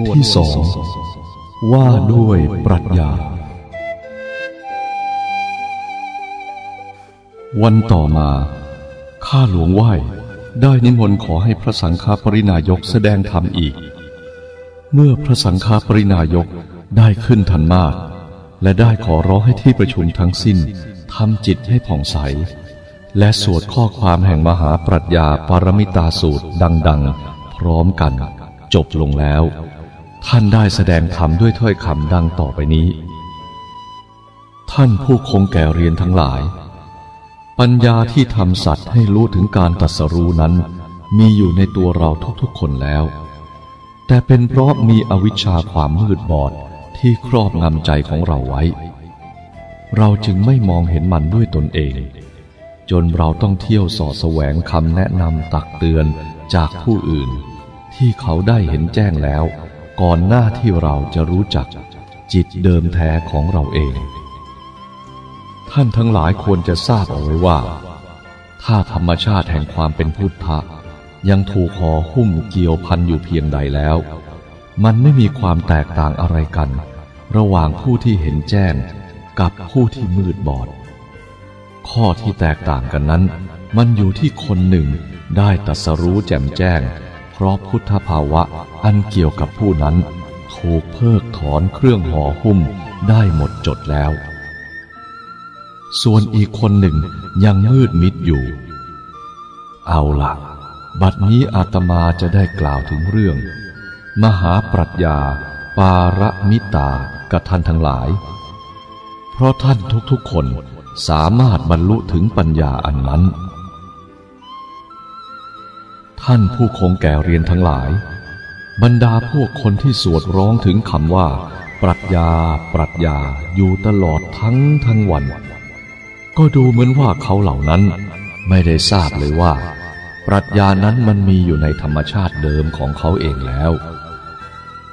วดที่สองว่าด้วยปรัชญา วันต่อมา ข้าหลวงไหว้ได้นิมนต์ขอให้พระสังฆปรินายกแสดงธรรมอีก เมื่อพระสังฆปรินายกได้ขึ้นทันมาก และได้ขอร้องให้ที่ประชุมทั้งสิ้นทำจิตให้ผ่องใส และสวดข้อความแห่งมหาปรัชญาปรมิตาสูตรดัง ๆ พร้อมกัน จบลงแล้ว ท่านได้แสดงธรรมด้วยถ้อยคำดังต่อไปนี้ ท่านผู้คงแก่เรียนทั้งหลาย ปัญญาที่ทำสัตว์ให้รู้ถึงการตัดสรู้นั้น มีอยู่ในตัวเราทุกๆคนแล้ว แต่เป็นเพราะมีอวิชชาความมืดบอดที่ครอบงำใจของเราไว้ เราจึงไม่มองเห็นมันด้วยตนเอง จนเราต้องเที่ยวสอดแสวงคำแนะนำตักเตือนจากผู้อื่น ที่เขาได้เห็นแจ้งแล้ว ก่อนหน้าที่เราจะรู้จักจิตเดิมแท้ของเราเอง ท่านทั้งหลายควรจะทราบเอาไว้ว่า ถ้าธรรมชาติแห่งความเป็นพุทธะยังถูกห่อหุ้มเกี่ยวพันอยู่เพียงใดแล้ว มันไม่มีความแตกต่างอะไรกัน ระหว่างผู้ที่เห็นแจ้งกับผู้ที่มืดบอด ข้อที่แตกต่างกันนั้น มันอยู่ที่คนหนึ่งได้ตรัสรู้แจ่มแจ้ง เพราะพุทธภาวะอันเกี่ยวกับผู้นั้นถูกเพิกถอนเครื่องห่อหุ้มได้หมดจดแล้ว ส่วนอีกคนหนึ่งยังมืดมิดอยู่ เอาละบัดนี้อาตมาจะได้กล่าวถึงเรื่อง มหาปรัชญา ปารมิตากับท่านทั้งหลาย เพราะท่านทุกๆคนสามารถบรรลุถึงปัญญาอันนั้น ท่านผู้คงแก่เรียนทั้งหลาย บรรดาพวกคนที่สวดร้องถึงคำว่า ปรัชญา ปรัชญาอยู่ตลอดทั้งทั้งวัน ก็ดูเหมือนว่าเขาเหล่านั้น ไม่ได้ทราบเลยว่า ปรัชญานั้นมันมีอยู่ในธรรมชาติเดิมของเขาเองแล้ว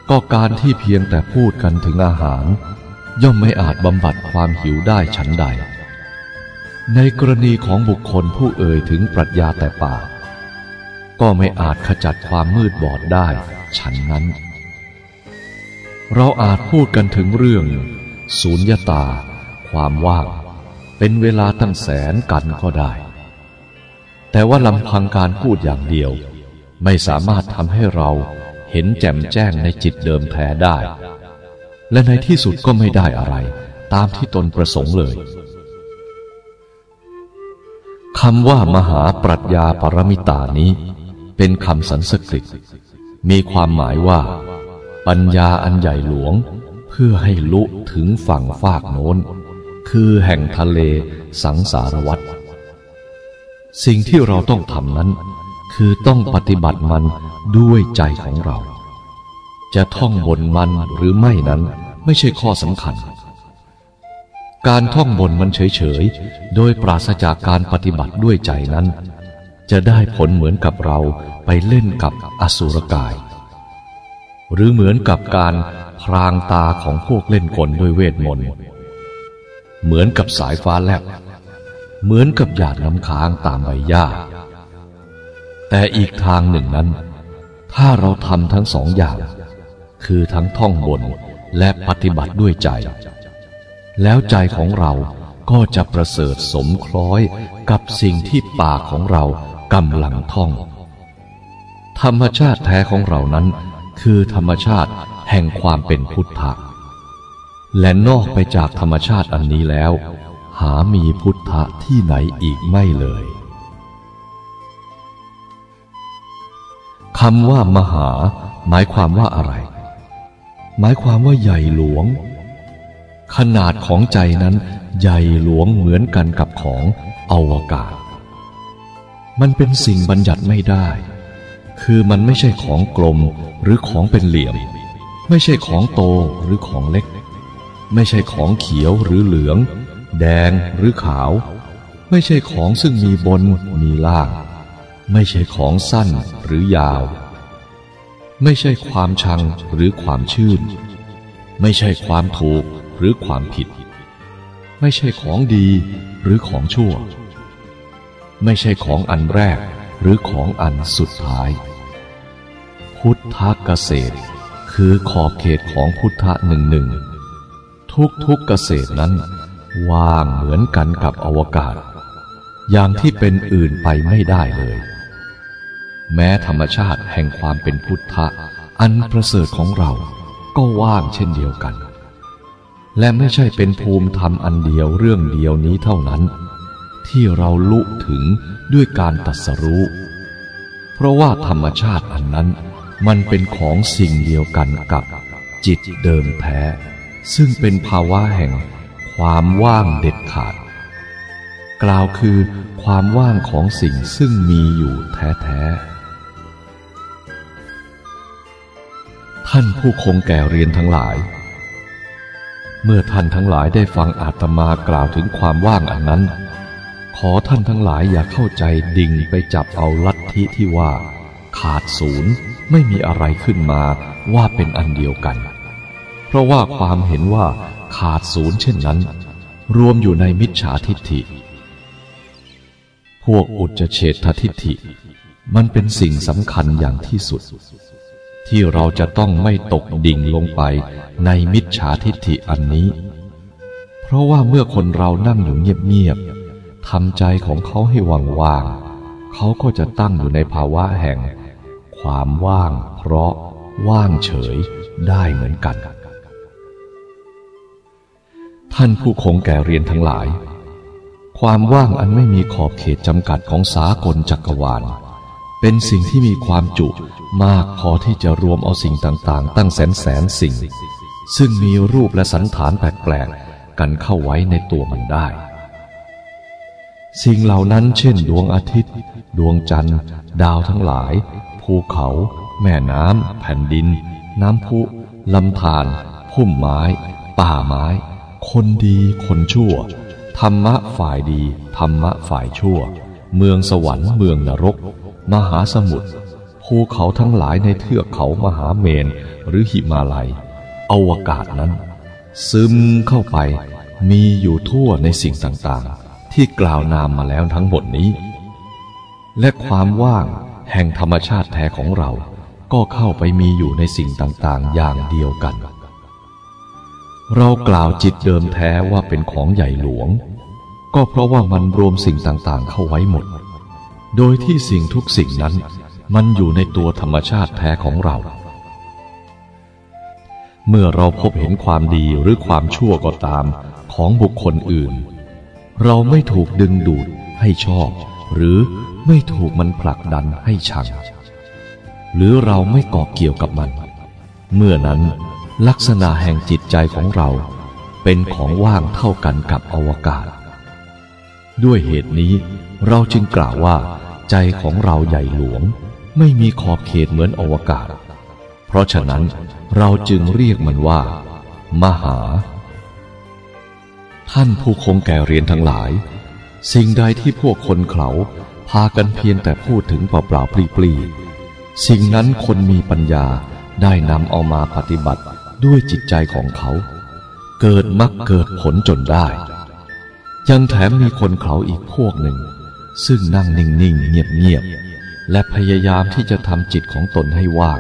ก็การที่เพียงแต่พูดกันถึงอาหาร ย่อมไม่อาจบำบัดความหิวได้ฉันใด ในกรณีของบุคคลผู้เอ่ยถึงปรัชญาแต่ปาก ก็ไม่อาจขจัดความมืดบอดได้ ฉันนั้น เราอาจพูดกันถึงเรื่องสูญญตา ความว่าง เป็นเวลาตั้งแสนกันก็ได้ แต่ว่าลำพังการพูดอย่างเดียว ไม่สามารถทำให้เราเห็นแจ่มแจ้งในจิตเดิมแท้ได้ และในที่สุดก็ไม่ได้อะไร ตามที่ตนประสงค์เลยคำว่ามหาปรัชญาปรมิตานี้ เป็นคำสันสกฤต มีความหมายว่า ปัญญาอันใหญ่หลวง เพื่อให้ลุถึงฝั่งฟากโน้น คือแห่งทะเลสังสารวัฏสิ่งที่เราต้องทำนั้น คือต้องปฏิบัติมันด้วยใจของเรา จะท่องบนมันหรือไม่นั้นไม่ใช่ข้อสำคัญ การท่องบนมันเฉยๆ โดยปราศจากการปฏิบัติด้วยใจนั้น จะได้ผลเหมือนกับเราไปเล่นกับอสุรกาย หรือเหมือนกับการพรางตาของพวกเล่นกลด้วยเวทมนต์ เหมือนกับสายฟ้าแลบ เหมือนกับหยาดน้ำค้างตามใบหญ้า แต่อีกทางหนึ่งนั้น ถ้าเราทำทั้งสองอย่าง คือทั้งท่องบนและปฏิบัติด้วยใจ แล้วใจของเราก็จะประเสริฐสมคล้อยกับสิ่งที่ปากของเรา กำลังท่อง ธรรมชาติแท้ของเรานั้น คือธรรมชาติแห่งความเป็นพุทธะ และนอกไปจากธรรมชาติอันนี้แล้ว หามีพุทธะที่ไหนอีกไม่เลยคำว่ามหา หมายความว่าอะไร หมายความว่าใหญ่หลวง ขนาดของใจนั้นใหญ่หลวงเหมือนกันกับของอวกาศ มันเป็นสิ่งบัญญัติไม่ได้ คือมันไม่ใช่ของกลมหรือของเป็นเหลี่ยม ไม่ใช่ของโตหรือของเล็ก ไม่ใช่ของเขียวหรือเหลือง แดงหรือขาว ไม่ใช่ของซึ่งมีบนมีล่าง ไม่ใช่ของสั้นหรือยาว ไม่ใช่ความชังหรือความชื่น ไม่ใช่ความถูกหรือความผิด ไม่ใช่ของดีหรือของชั่ว ไม่ใช่ของอันแรกหรือของอันสุดท้าย พุทธเกษตร คือขอบเขตของพุทธะหนึ่งหนึ่งทุกทุกเกษตรนั้น ว่างเหมือนกันกับอวกาศ อย่างที่เป็นอื่นไปไม่ได้เลย แม้ธรรมชาติแห่งความเป็นพุทธะอันประเสริฐของเราก็ว่างเช่นเดียวกัน และไม่ใช่เป็นภูมิธรรมอันเดียวเรื่องเดียวนี้เท่านั้น ที่เราลุถึงด้วยการตัดสรู้ เพราะว่าธรรมชาติอันนั้น มันเป็นของสิ่งเดียวกันกับจิตเดิมแท้ ซึ่งเป็นภาวะแห่งความว่างเด็ดขาด กล่าวคือความว่างของสิ่งซึ่งมีอยู่แท้ๆ ท่านผู้คงแก่เรียนทั้งหลาย เมื่อท่านทั้งหลายได้ฟังอาตมากล่าวถึงความว่างอันนั้น ขอท่านทั้งหลายอย่าเข้าใจดิ่งไปจับเอาลัทธิที่ว่า ขาดศูนย์ไม่มีอะไรขึ้นมาว่าเป็นอันเดียวกัน เพราะว่าความเห็นว่าขาดศูนย์เช่นนั้น รวมอยู่ในมิจฉาทิฏฐิ พวกอุจเฉททิฏฐิ มันเป็นสิ่งสำคัญอย่างที่สุด ที่เราจะต้องไม่ตกดิ่งลงไปในมิจฉาทิฏฐิอันนี้ เพราะว่าเมื่อคนเรานั่งอยู่เงียบๆ ทำใจของเขาให้ว่างๆ เขาก็จะตั้งอยู่ในภาวะแห่ง ความว่างเพราะว่างเฉยได้เหมือนกัน ท่านผู้คงแก่เรียนทั้งหลาย ความว่างอันไม่มีขอบเขตจำกัดของสากลจักรวาล เป็นสิ่งที่มีความจุมากพอที่จะรวมเอาสิ่งต่างๆ ตั้งแสนแสนสิ่ง ซึ่งมีรูปและสันฐานแปลกๆ กันเข้าไว้ในตัวมันได้ สิ่งเหล่านั้นเช่นดวงอาทิตย์ ดวงจันทร์ ดาวทั้งหลาย ภูเขา แม่น้ำ แผ่นดิน น้ำพุลำธารพุ่มไม้ ป่าไม้ คนดีคนชั่ว ธรรมะฝ่ายดี ธรรมะฝ่ายชั่ว เมืองสวรรค์เมืองนรก มหาสมุทรภูเขาทั้งหลายในเทือกเขามหาเมนหรือหิมาลัย อวกาศนั้น ซึมเข้าไปมีอยู่ทั่วในสิ่งต่างๆ ที่กล่าวนามมาแล้วทั้งหมดนี้ และความว่างแห่งธรรมชาติแท้ของเราก็เข้าไปมีอยู่ในสิ่งต่างๆ อย่างเดียวกัน เรากล่าวจิตเดิมแท้ว่าเป็นของใหญ่หลวง ก็เพราะว่ามันรวมสิ่งต่างๆ เข้าไว้หมด โดยที่สิ่งทุกสิ่งนั้นมันอยู่ในตัวธรรมชาติแท้ของเรา เมื่อเราพบเห็นความดีหรือความชั่วก็ตามของบุคคลอื่น เราไม่ถูกดึงดูดให้ชอบ หรือไม่ถูกมันผลักดันให้ชัง หรือเราไม่เกาะเกี่ยวกับมัน เมื่อนั้นลักษณะแห่งจิตใจของเรา เป็นของว่างเท่ากันกับอวกาศ ด้วยเหตุนี้เราจึงกล่าวว่า ใจของเราใหญ่หลวง ไม่มีขอบเขตเหมือนอวกาศ เพราะฉะนั้นเราจึงเรียกมันว่า มหา ท่านผู้คงแก่เรียนทั้งหลาย สิ่งใดที่พวกคนเขาพากันเพียงแต่พูดถึงเปล่าๆปลีๆสิ่งนั้นคนมีปัญญาได้นำเอามาปฏิบัติด้วยจิตใจของเขา เกิดมักเกิดผลจนได้ ยังแถมมีคนเขาอีกพวกหนึ่ง ซึ่งนั่งนิ่งๆ เงียบๆ และพยายามที่จะทำจิตของตนให้ว่าง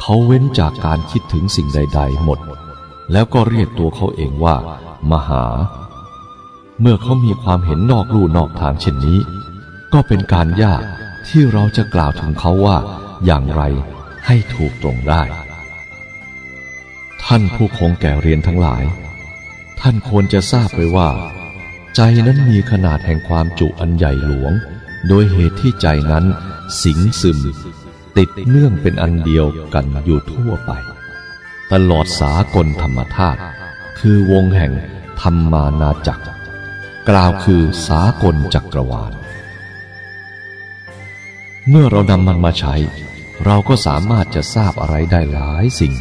เขาเว้นจากการคิดถึงสิ่งใด ๆ หมด แล้วก็เรียกตัวเขาเองว่า มหา เมื่อเขามีความเห็นนอกลู่นอกทางเช่นนี้ ก็เป็นการยากที่เราจะกล่าวถึงเขาว่าอย่างไรให้ถูกตรงได้ ท่านผู้คงแก่เรียนทั้งหลาย ท่านควรจะทราบไปว่า ใจนั้นมีขนาดแห่งความจุอันใหญ่หลวง โดยเหตุที่ใจนั้นสิงซึม ติดเนื่องเป็นอันเดียวกันอยู่ทั่วไป ตลอดสากลธรรมธาตุ คือวงแห่งธรรมานาจักร กล่าวคือสากลจักรวาล เมื่อเรานำมันมาใช้ เราก็สามารถจะทราบอะไรได้หลายสิ่ง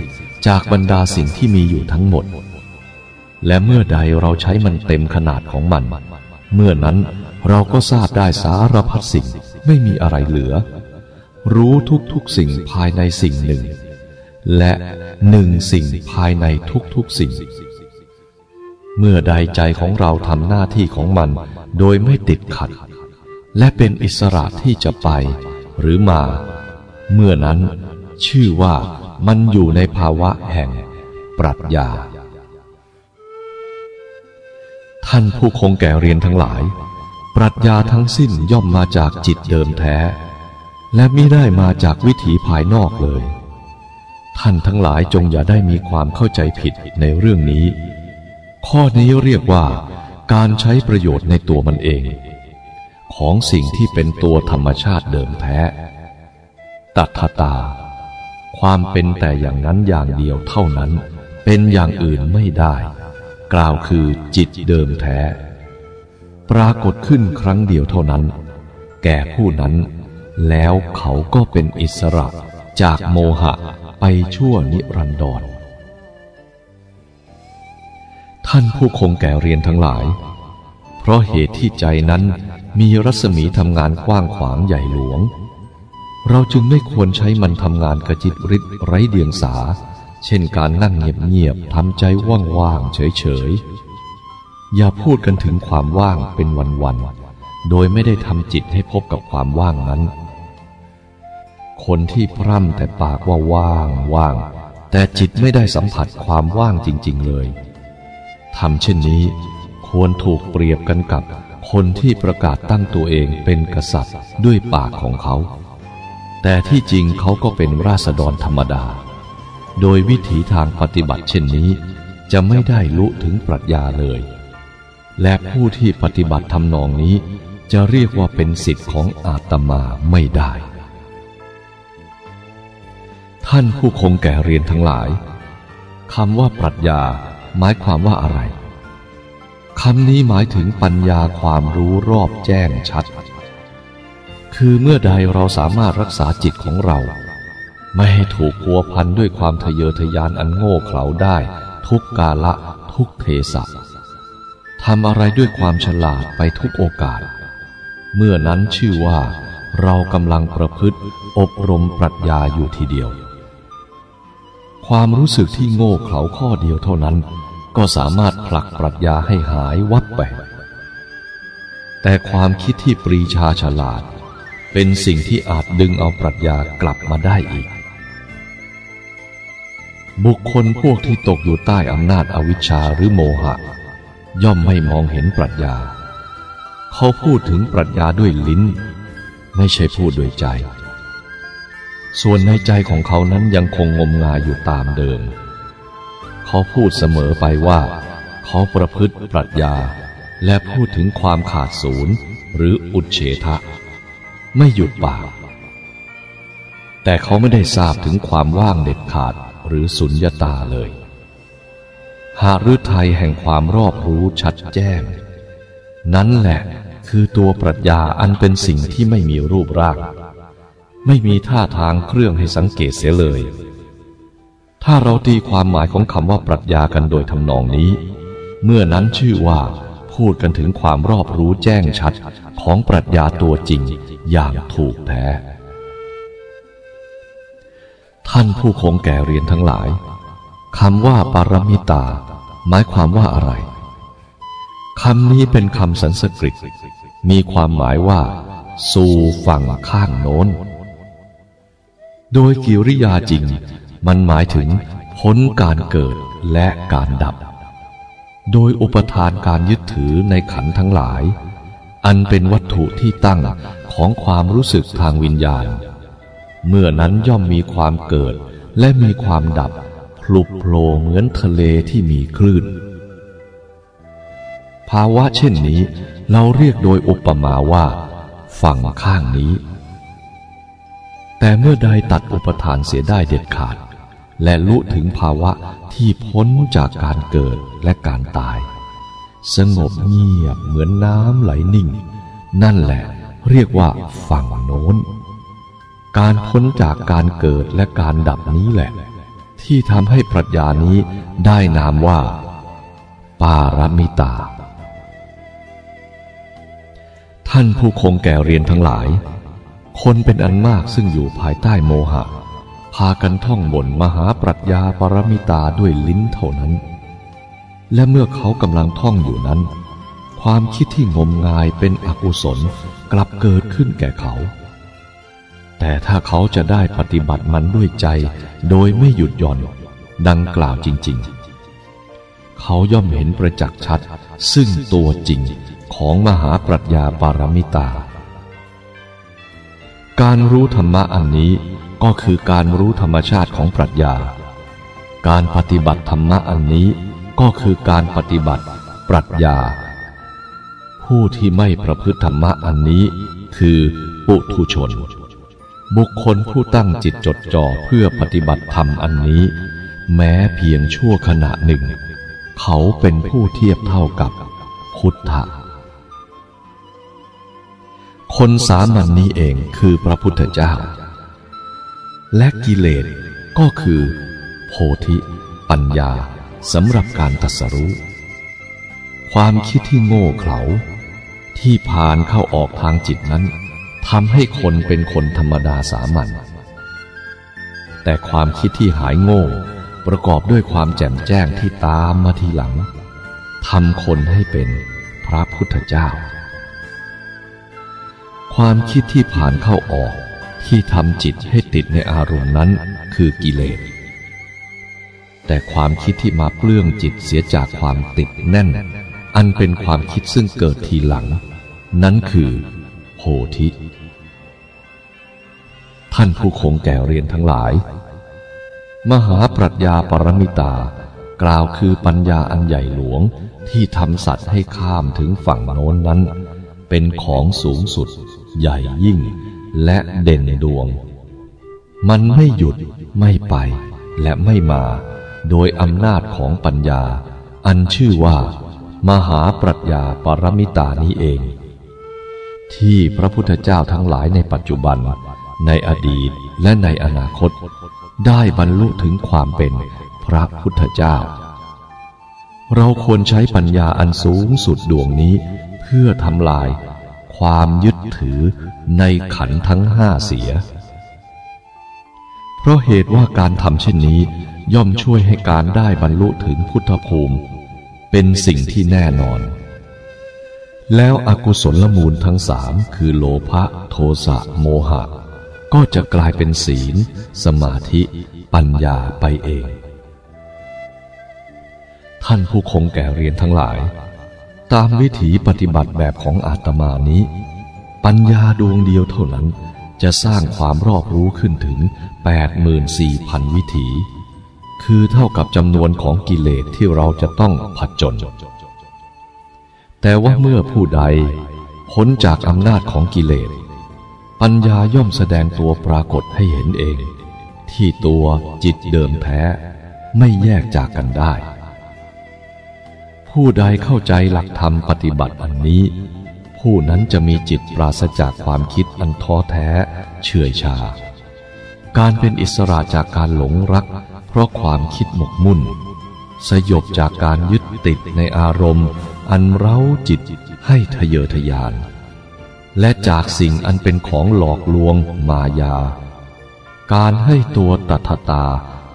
จากบรรดาสิ่งที่มีอยู่ทั้งหมด และเมื่อใดเราใช้มันเต็มขนาดของมัน เมื่อนั้นเราก็ทราบได้สารพัดสิ่งไม่มีอะไรเหลือ รู้ทุกๆสิ่งภายในสิ่งหนึ่ง และหนึ่งสิ่งภายในทุกๆสิ่ง เมื่อใดใจของเราทำหน้าที่ของมัน โดยไม่ติดขัด และเป็นอิสระที่จะไป หรือมา เมื่อนั้น ชื่อว่ามันอยู่ในภาวะแห่ง ปรัชญา ท่านผู้คงแก่เรียนทั้งหลาย ปรัชญาทั้งสิ้นย่อมมาจากจิตเดิมแท้ และมิได้มาจากวิถีภายนอกเลย ท่านทั้งหลายจงอย่าได้มีความเข้าใจผิดในเรื่องนี้ ข้อนี้เรียกว่า การใช้ประโยชน์ในตัวมันเอง ของสิ่งที่เป็นตัวธรรมชาติเดิมแท้ ตัทตา ความเป็นแต่อย่างนั้นอย่างเดียวเท่านั้น เป็นอย่างอื่นไม่ได้ กล่าวคือจิตเดิมแท้ ปรากฏขึ้นครั้งเดียวเท่านั้น แก่ผู้นั้น แล้วเขาก็เป็นอิสระจากโมหะไปชั่วนิรันดร ท่านผู้คงแก่เรียนทั้งหลาย เพราะเหตุที่ใจนั้นมีรัศมีทำงานกว้างขวางใหญ่หลวง เราจึงไม่ควรใช้มันทำงานกระจิตริดไร้เดียงสา เช่นการนั่งเงียบๆทำใจว่างๆเฉยๆ อย่าพูดกันถึงความว่างเป็นวันๆ โดยไม่ได้ทำจิตให้พบกับความว่างนั้น คนที่พร่ำแต่ปากว่าว่างว่างแต่จิตไม่ได้สัมผัสความว่างจริง ๆ เลย ทำเช่นนี้ควรถูกเปรียบกันกับคนที่ประกาศตั้งตัวเองเป็นกษัตริย์ด้วยปากของเขา แต่ที่จริงเขาก็เป็นราษฎรธรรมดา โดยวิถีทางปฏิบัติเช่นนี้ จะไม่ได้ลุถึงปรัชญาเลย และผู้ที่ปฏิบัติทำนองนี้ จะเรียกว่าเป็นสิทธิ์ของอาตมาไม่ได้ ท่านผู้คงแก่เรียนทั้งหลายคำว่าปรัชญา หมายความว่าอะไรคำนี้หมายถึงปัญญาความรู้รอบแจ้งชัด คือเมื่อใดเราสามารถรักษาจิตของเรา ไม่ให้ถูกพัวพันด้วยความทะเยอทะยานอันโง่เขลาได้ ทุกกาละทุกเทศะทำอะไรด้วยความฉลาดไปทุกโอกาส เมื่อนั้นชื่อว่าเรากำลังประพฤติอบรมปรัชญาอยู่ทีเดียว ความรู้สึกที่โง่เขลาข้อเดียวเท่านั้น ก็สามารถผลักปรัชญาให้หายวับไป แต่ความคิดที่ปรีชาฉลาด เป็นสิ่งที่อาจดึงเอาปรัชญากลับมาได้อีก บุคคลพวกที่ตกอยู่ใต้อำนาจอวิชชาหรือโมหะ ย่อมไม่มองเห็นปรัชญา เขาพูดถึงปรัชญาด้วยลิ้น ไม่ใช่พูดด้วยใจ ส่วนในใจของเขานั้นยังคงงมงายอยู่ตามเดิม เขาพูดเสมอไปว่า เขาประพฤติปรัชญา และพูดถึงความขาดศูนย์หรืออุดเฉทะ ไม่หยุดปาก แต่เขาไม่ได้ทราบถึงความว่างเด็ดขาดหรือสุญญาตาเลย หาฤทัยแห่งความรอบรู้ชัดแจ้ง นั้นแหละคือตัวปรัชญาอันเป็นสิ่งที่ไม่มีรูปร่าง ไม่มีท่าทางเครื่องให้สังเกตเสียเลย ถ้าเราตีความหมายของคำว่าปรัชญากันโดยทำนองนี้ เมื่อนั้นชื่อว่าพูดกันถึงความรอบรู้แจ้งชัดของปรัชญาตัวจริงอย่างถูกแท้ ท่านผู้คงแก่เรียนทั้งหลายคำว่าปารมิตา หมายความว่าอะไรคำนี้เป็นคำสันสกฤต มีความหมายว่า สู่ฝั่งข้างโน้น โดยกิริยาจริง มันหมายถึงพ้นการเกิดและการดับ โดยอุปทานการยึดถือในขันทั้งหลาย อันเป็นวัตถุที่ตั้งของความรู้สึกทางวิญญาณ เมื่อนั้นย่อมมีความเกิดและมีความดับพลุโผล่เหมือนทะเลที่มีคลื่น ภาวะเช่นนี้เราเรียกโดยอุปมาว่า ฝั่งข้างนี้ แต่เมื่อใดตัดอุปทานเสียได้เด็ดขาด และลุถึงภาวะที่พ้นจากการเกิดและการตาย สงบเงียบเหมือนน้ำไหลนิ่ง นั่นแหละเรียกว่าฝั่งโน้น การพ้นจากการเกิดและการดับนี้แหละ ที่ทำให้ปรัชญานี้ได้นามว่า ปารมิตา ท่านผู้คงแก่เรียนทั้งหลาย คนเป็นอันมากซึ่งอยู่ภายใต้โมหะ พากันท่องบนมหาปรัชญาปรมิตาด้วยลิ้นเท่านั้น และเมื่อเขากำลังท่องอยู่นั้น ความคิดที่งมงายเป็นอกุศลกลับเกิดขึ้นแก่เขา แต่ถ้าเขาจะได้ปฏิบัติมันด้วยใจโดยไม่หยุดหย่อน ดังกล่าวจริง ๆ เขาย่อมเห็นประจักษ์ชัด ซึ่งตัวจริงของมหาปรัชญาปารมิตา การรู้ธรรมะอันนี้ ก็คือการรู้ธรรมชาติของปรัชญา การปฏิบัติธรรมะอันนี้ก็คือการปฏิบัติปรัชญา ผู้ที่ไม่ประพฤติธรรมะอันนี้คือปุถุชน บุคคลผู้ตั้งจิตจดจ่อเพื่อปฏิบัติธรรมอันนี้ แม้เพียงชั่วขณะหนึ่ง เขาเป็นผู้เทียบเท่ากับพุทธะคนสามัญนนี้เองคือพระพุทธเจ้า และกิเลสก็คือ โพธิปัญญาสำหรับการตัสรู้ ความคิดที่โง่เขลาที่ผ่านเข้าออกทางจิตนั้นทำให้คนเป็นคนธรรมดาสามัญแต่ความคิดที่หายโง่ประกอบด้วยความแจ่มแจ้งที่ตามมาทีหลังทำคนให้เป็นพระพุทธเจ้า ความคิดที่ผ่านเข้าออก ที่ทำจิตให้ติดในอารมณ์นั้นคือกิเลส แต่ความคิดที่มาเปลื้องจิตเสียจากความติดแน่น อันเป็นความคิดซึ่งเกิดทีหลัง นั้นคือโหทิท่านผู้คงแก่เรียนทั้งหลาย มหาปรัชญาปรมิตากล่าวคือปัญญาอันใหญ่หลวงที่ทำสัตว์ให้ข้ามถึงฝั่งโน้นนั้น เป็นของสูงสุดใหญ่ยิ่ง และเด่นดวง มันไม่หยุดไม่ไปและไม่มา โดยอำนาจของปัญญา อันชื่อว่า มหาปรัชญาปรมิตานี้เอง ที่พระพุทธเจ้าทั้งหลายในปัจจุบัน ในอดีตและในอนาคต ได้บรรลุถึงความเป็นพระพุทธเจ้า เราควรใช้ปัญญาอันสูงสุดดวงนี้ เพื่อทำลาย ความยึดถือในขันทั้งห้าเสีย เพราะเหตุว่าการทำเช่นนี้ย่อมช่วยให้การได้บรรลุถึงพุทธภูมิ เป็นสิ่งที่แน่นอน แล้วอกุศลมูลทั้งสามคือโลภะโทสะโมหะ ก็จะกลายเป็นศีล สมาธิ ปัญญาไปเอง ท่านผู้คงแก่เรียนทั้งหลาย ตามวิถีปฏิบัติแบบของอาตมานี้ ปัญญาดวงเดียวเท่านั้น จะสร้างความรอบรู้ขึ้นถึง 84,000 วิถี คือเท่ากับจำนวนของกิเลสที่เราจะต้องผจนแต่ว่าเมื่อผู้ใดพ้นจากอำนาจของกิเลส ปัญญาย่อมแสดงตัวปรากฏให้เห็นเอง ที่ตัวจิตเดิมแท้ไม่แยกจากกันได้ ผู้ใดเข้าใจหลักธรรมปฏิบัติอันนี้ ผู้นั้นจะมีจิตปราศจากความคิดอันท้อแท้ เฉื่อยชา การเป็นอิสระจากการหลงรัก เพราะความคิดหมกมุ่น สยบจากการยึดติดในอารมณ์ อันเร้าจิตให้ทะเยอทะยาน และจากสิ่งอันเป็นของหลอกลวงมายา การให้ตัวตัทตา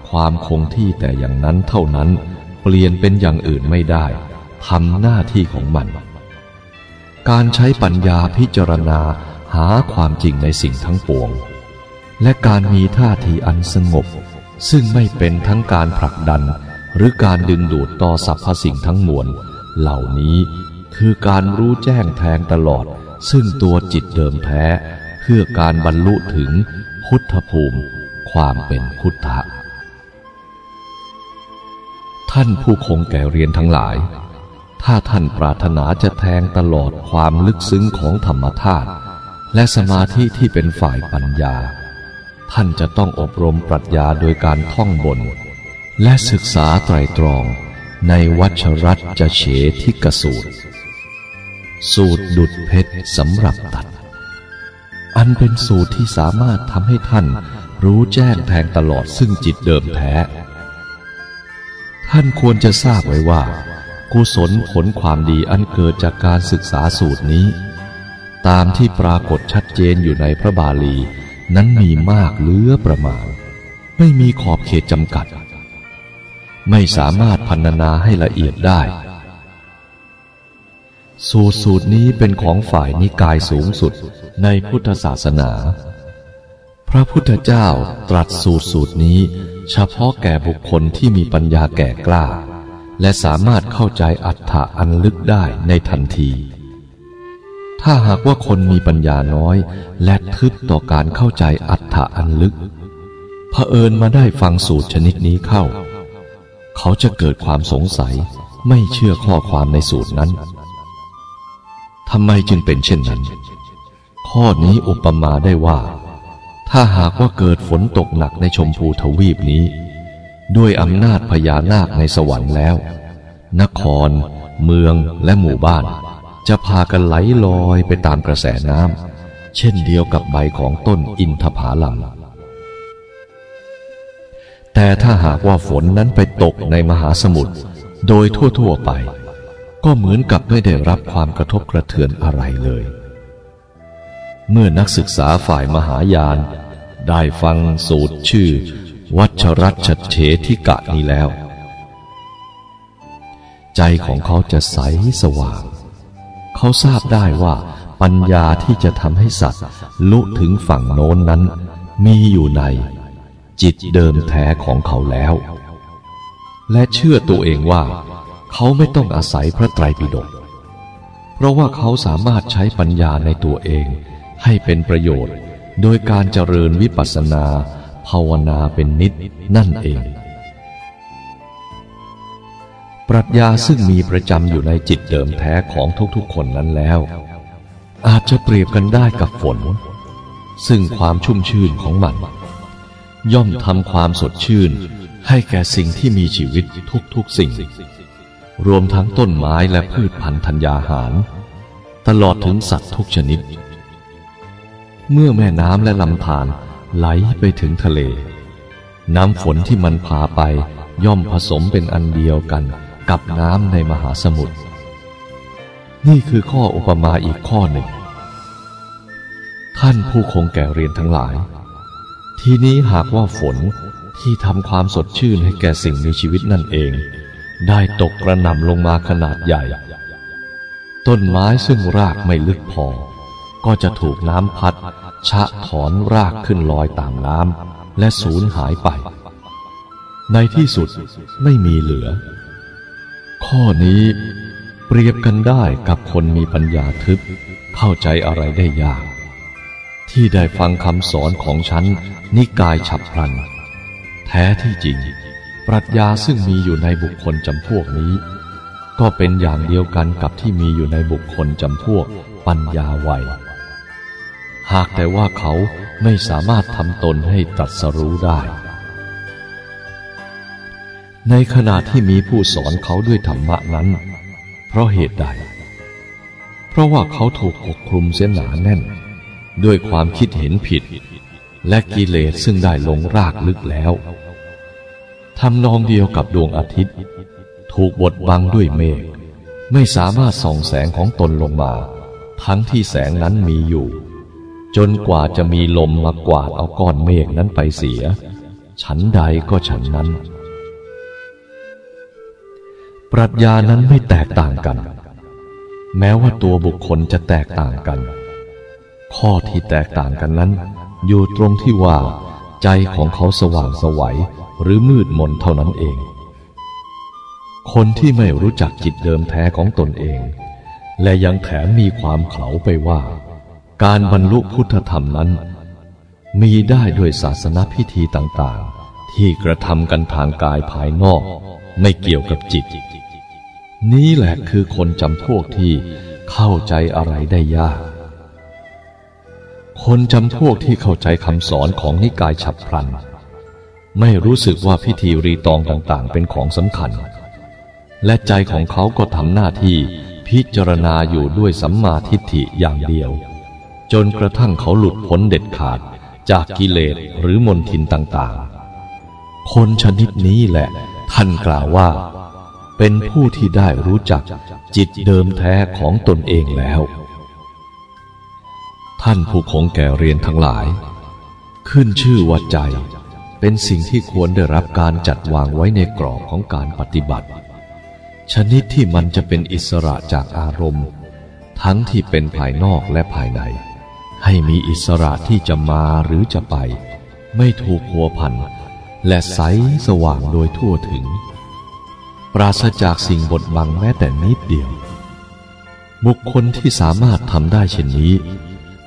ความคงที่แต่อย่างนั้นเท่านั้นเปลี่ยนเป็นอย่างอื่นไม่ได้ ทำหน้าที่ของมัน การใช้ปัญญาพิจารณาหาความจริงในสิ่งทั้งปวง และการมีท่าทีอันสงบ ซึ่งไม่เป็นทั้งการผลักดัน หรือการดึงดูดต่อสรรพสิ่งทั้งมวล เหล่านี้คือการรู้แจ้งแทงตลอด ซึ่งตัวจิตเดิมแท้ เพื่อการบรรลุถึงพุทธภูมิ ความเป็นพุทธะท่านผู้คงแก่เรียนทั้งหลาย ถ้าท่านปรารถนาจะแทงตลอดความลึกซึ้งของธรรมธาตุและสมาธิที่เป็นฝ่ายปัญญา ท่านจะต้องอบรมปรัชญาโดยการท่องบน และศึกษาไตรตรองในวัชรัตจะเฉทิกสูตร สูตรดุดเพชรสำหรับตัด อันเป็นสูตรที่สามารถทำให้ท่านรู้แจ้งแทงตลอดซึ่งจิตเดิมแท้ ท่านควรจะทราบไว้ว่า กุศลผลความดีอันเกิดจากการศึกษาสูตรนี้ ตามที่ปรากฏชัดเจนอยู่ในพระบาลี นั้นมีมากเหลือประมาณ ไม่มีขอบเขตจำกัด ไม่สามารถพันนาให้ละเอียดได้ สูตรสูตรนี้เป็นของฝ่ายนิกายสูงสุดในพุทธศาสนา พระพุทธเจ้าตรัสสูตรสูตรนี้ เฉพาะแก่บุคคลที่มีปัญญาแก่กล้า และสามารถเข้าใจอัฏฐะอันลึกได้ในทันที ถ้าหากว่าคนมีปัญญาน้อย และทึบต่อการเข้าใจอัฏฐะอันลึกเผอิญมาได้ฟังสูตรชนิดนี้เข้า เขาจะเกิดความสงสัยไม่เชื่อข้อความในสูตรนั้นทำไมจึงเป็นเช่นนั้น ข้อนี้อุปมาได้ว่า ถ้าหากว่าเกิดฝนตกหนักในชมพูทวีปนี้ ด้วยอำนาจพญานาคในสวรรค์แล้ว นคร เมืองและหมู่บ้าน จะพากันไหลลอยไปตามกระแสน้ำเช่นเดียวกับใบของต้นอินทผลัมแต่ถ้าหากว่าฝนนั้นไปตกในมหาสมุทรโดยทั่วๆไป ก็เหมือนกับไม่ได้รับความกระทบกระเทือนอะไรเลย เมื่อนักศึกษาฝ่ายมหายาน ได้ฟังสูตรชื่อ วัชรัชเฉทิกะนี้แล้ว ใจของเขาจะใสสว่าง เขาทราบได้ว่าปัญญาที่จะทำให้สัตว์ ลุถึงฝั่งโน้นนั้น มีอยู่ใน จิตเดิมแท้ของเขาแล้ว และเชื่อตัวเองว่า เขาไม่ต้องอาศัยพระไตรปิฎกเพราะว่าเขาสามารถใช้ปัญญาในตัวเอง ให้เป็นประโยชน์ โดยการเจริญวิปัสสนา ภาวนาเป็นนิดนั่นเอง ปรัชญาซึ่งมีประจำอยู่ในจิตเดิมแท้ของทุกๆคนนั้นแล้ว อาจจะเปรียบกันได้กับฝน ซึ่งความชุ่มชื่นของมัน ย่อมทำความสดชื่นให้แก่สิ่งที่มีชีวิตทุกๆสิ่ง รวมทั้งต้นไม้และพืชพันธุ์ธัญญาหาร ตลอดถึงสัตว์ทุกชนิด เมื่อแม่น้ำและลำธาร ไหลไปถึงทะเล น้ำฝนที่มันพาไปย่อมผสมเป็นอันเดียวกันกับน้ำในมหาสมุทร นี่คือข้ออุปมาอีกข้อหนึ่ง ท่านผู้คงแก่เรียนทั้งหลาย ทีนี้หากว่าฝนที่ทำความสดชื่นให้แก่สิ่งมีชีวิตนั่นเอง ได้ตกกระหน่ำลงมาขนาดใหญ่ ต้นไม้ซึ่งรากไม่ลึกพอ ก็จะถูกน้ำพัด ชะถอนรากขึ้นลอยตามน้ำและสูญหายไป ในที่สุดไม่มีเหลือ ข้อนี้เปรียบกันได้กับคนมีปัญญาทึบ เข้าใจอะไรได้ยาก ที่ได้ฟังคำสอนของฉัน นิกายฉับพลัน แท้ที่จริง ปรัชญาซึ่งมีอยู่ในบุคคลจำพวกนี้ ก็เป็นอย่างเดียวกันกับที่มีอยู่ในบุคคลจำพวกปัญญาไว หากแต่ว่าเขาไม่สามารถทำตนให้ตรัสรู้ได้ ในขณะที่มีผู้สอนเขาด้วยธรรมะนั้น เพราะเหตุใด เพราะว่าเขาถูกปกคลุมเส้นหนาแน่น ด้วยความคิดเห็นผิด และกิเลสซึ่งได้ลงรากลึกแล้วทำนองเดียวกับดวงอาทิตย์ ถูกบดบังด้วยเมฆไม่สามารถส่องแสงของตนลงมา ทั้งที่แสงนั้นมีอยู่ จนกว่าจะมีลมมากวาดเอาก้อนเมฆนั้นไปเสีย ฉันใดก็ฉันนั้น ปรัชญานั้นไม่แตกต่างกัน แม้ว่าตัวบุคคลจะแตกต่างกัน ข้อที่แตกต่างกันนั้น อยู่ตรงที่ว่า ใจของเขาสว่างสวัยหรือมืดมนเท่านั้นเอง คนที่ไม่รู้จักจิตเดิมแท้ของตนเอง และยังแถมมีความเขาไปว่า การบรรลุพุทธธรรมนั้น มีได้ด้วยศาสนาพิธีต่างๆ ที่กระทำกันทางกายภายนอกไม่เกี่ยวกับจิต นี้แหละคือคนจำพวกที่เข้าใจอะไรได้ยาก คนจำพวกที่เข้าใจคำสอนของนิกายฉับพลัน ไม่รู้สึกว่าพิธีรีตองต่างๆ เป็นของสำคัญ และใจของเขาก็ทำหน้าที่พิจารณาอยู่ด้วยสัมมาทิฏฐิอย่างเดียว จนกระทั่งเขาหลุดพ้นเด็ดขาดจากกิเลสหรือมนทินต่างๆ คนชนิดนี้แหละ ท่านกล่าวว่า เป็นผู้ที่ได้รู้จักจิตเดิมแท้ของตนเองแล้ว ท่านผู้คงแก่เรียนทั้งหลาย ขึ้นชื่อว่าใจ เป็นสิ่งที่ควรได้รับการจัดวางไว้ในกรอบของการปฏิบัติ ชนิดที่มันจะเป็นอิสระจากอารมณ์ ทั้งที่เป็นภายนอกและภายใน ให้มีอิสระที่จะมาหรือจะไป ไม่ถูกหัวพัน และใสสว่างโดยทั่วถึง ปราศจากสิ่งบดบังแม้แต่นิดเดียว บุคคลที่สามารถทำได้เช่นนี้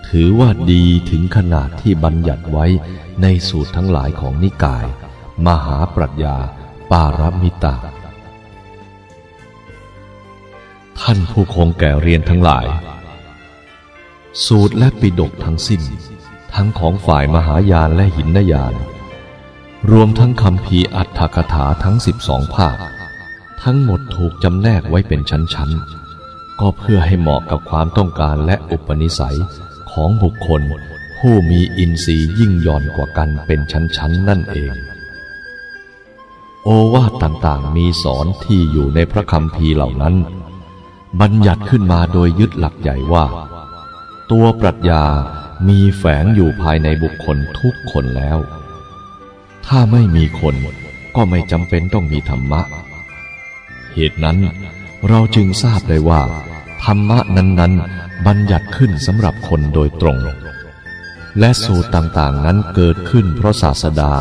ถือว่าดีถึงขนาดที่บัญญัติไว้ในสูตรทั้งหลายของนิกาย มหาปรัชญา ปารมิตาท่านผู้คงแก่เรียนทั้งหลาย สูตรและปิดกทั้งสิ้น ทั้งของฝ่ายมหายานและหินนยาน รวมทั้งคำพีอัตถกถาทั้งสิบสองภาค ทั้งหมดถูกจำแนกไว้เป็นชั้นๆ ก็เพื่อให้เหมาะกับความต้องการและอุปนิสัยของบุคคล ผู้มีอินทรีย์ยิ่งย่อนกว่ากันเป็นชั้นๆ นั่นเอง โอวาทต่างๆ มีสอนที่อยู่ในพระคำพีเหล่านั้น บัญญัติขึ้นมาโดยยึดหลักใหญ่ว่า ตัวปรัชญามีแฝงอยู่ภายในบุคคลทุกคนแล้ว ถ้าไม่มีคนก็ไม่จำเป็นต้องมีธรรมะ เหตุนั้นเราจึงทราบได้ว่า ธรรมะนั้น ๆ บัญญัติขึ้นสำหรับคนโดยตรง และสูตรต่างๆนั้นเกิดขึ้นเพราะศาสดา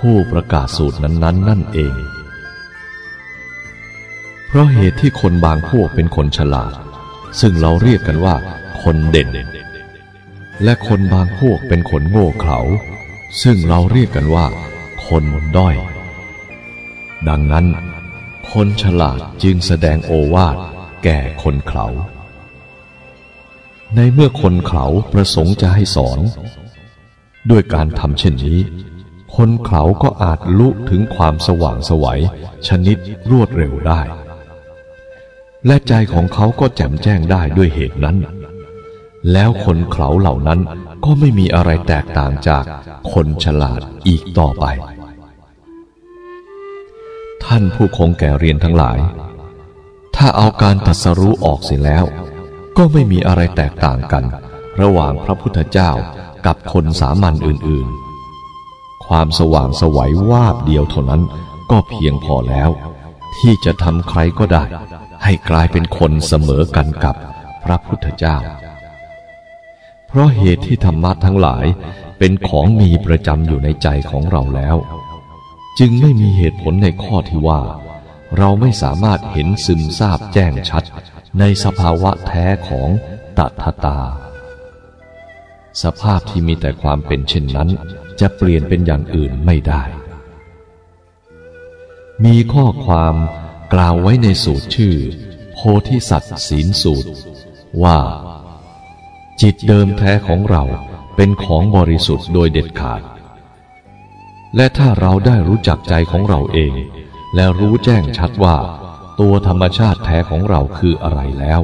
ผู้ประกาศสูตรนั้นๆนั่นเอง เพราะเหตุที่คนบางพวกเป็นคนฉลาด ซึ่งเราเรียกกันว่า คนเด่น และคนบางพวกเป็นคนโง่เขลา ซึ่งเราเรียกกันว่า คนด้อย ดังนั้น คนฉลาดจึงแสดงโอวาทแก่คนเขลา ในเมื่อคนเขลาประสงค์จะให้สอน ด้วยการทำเช่นนี้ คนเขาก็อาจลุถึงความสว่างสวัยชนิดรวดเร็วได้ และใจของเขาก็แจ่มแจ้งได้ด้วยเหตุนั้น แล้วคนเขาเหล่านั้นก็ไม่มีอะไรแตกต่างจากคนฉลาดอีกต่อไป ท่านผู้คงแก่เรียนทั้งหลาย ถ้าเอาการตัสรู้ออกเสียแล้ว ก็ไม่มีอะไรแตกต่างกัน ระหว่างพระพุทธเจ้ากับคนสามัญอื่นๆ ความสว่างสวัยวาบเดียวเท่านั้นก็เพียงพอแล้ว ที่จะทำใครก็ได้ ให้กลายเป็นคนเสมอกันกับพระพุทธเจ้า เพราะเหตุที่ธรรมะทั้งหลายเป็นของมีประจำอยู่ในใจของเราแล้ว จึงไม่มีเหตุผลในข้อที่ว่า เราไม่สามารถเห็นซึมซาบแจ้งชัด ในสภาวะแท้ของตัทตา สภาพที่มีแต่ความเป็นเช่นนั้น จะเปลี่ยนเป็นอย่างอื่นไม่ได้ มีข้อความ กล่าวไว้ในสูตรชื่อ โพธิสัตว์ศีลสูตร ว่า จิตเดิมแท้ของเราเป็นของบริสุทธิ์โดยเด็ดขาด และถ้าเราได้รู้จักใจของเราเอง และรู้แจ้งชัดว่า ตัวธรรมชาติแท้ของเราคืออะไรแล้ว